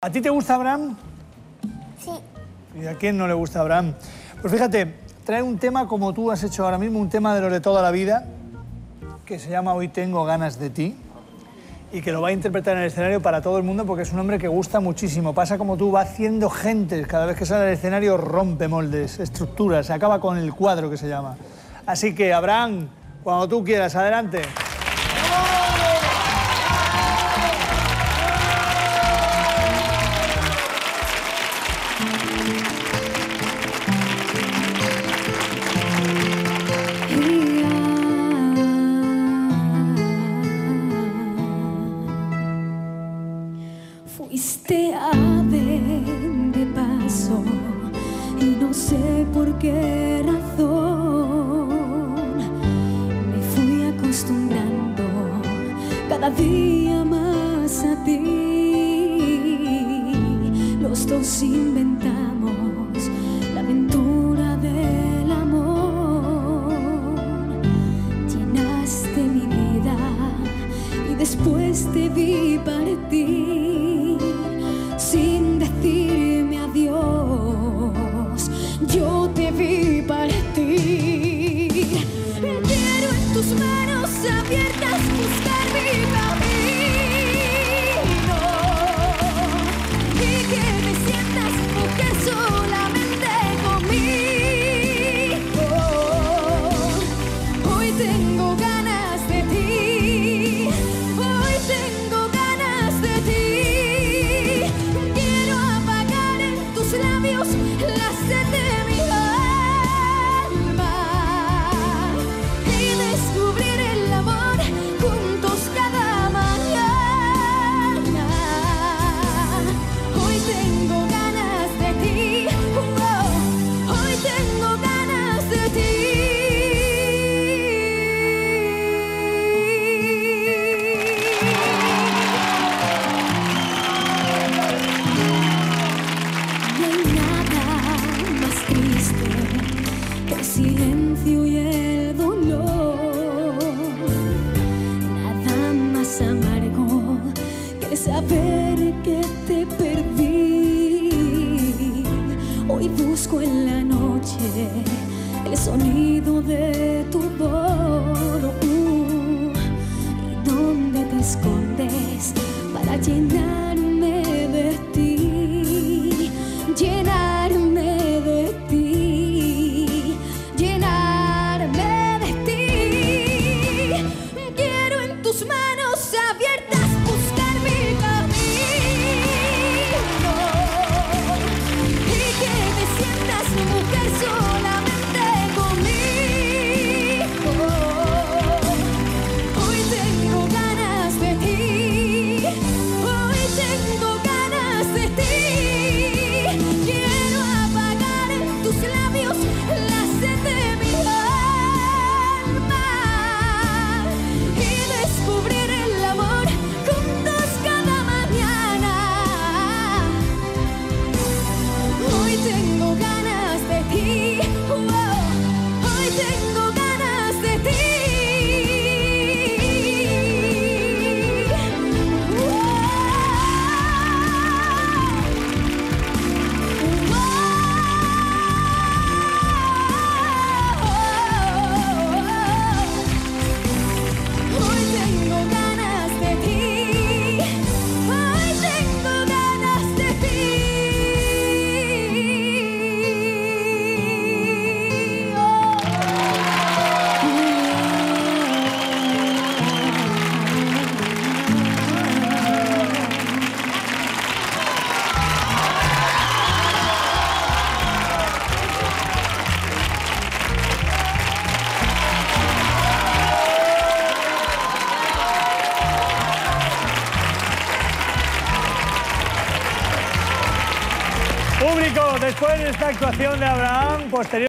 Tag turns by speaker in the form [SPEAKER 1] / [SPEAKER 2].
[SPEAKER 1] ¿A ti te gusta Abraham?
[SPEAKER 2] Sí.
[SPEAKER 1] ¿Y a quién no le gusta Abraham? Pues fíjate, trae un tema como tú has hecho ahora mismo, un tema de los de toda la vida, que se llama Hoy tengo ganas de ti, y que lo va a interpretar en el escenario para todo el mundo porque es un hombre que gusta muchísimo. Pasa como tú, va haciendo gente, cada vez que sale al escenario rompe moldes, estructuras, se acaba con el cuadro que se llama. Así que, Abraham, cuando tú quieras, adelante.
[SPEAKER 3] Fuiste ave de paso y no sé por qué razón me fui acostumbrando cada día más a ti. Los dos inventamos la aventura del amor. Llenaste mi vida y después te vi partir saber que te perdí. Hoy busco en la noche el sonido de tu voz. ¿Y dónde te escondes para llenarme
[SPEAKER 1] Público, después de esta actuación de Abraham, posterior.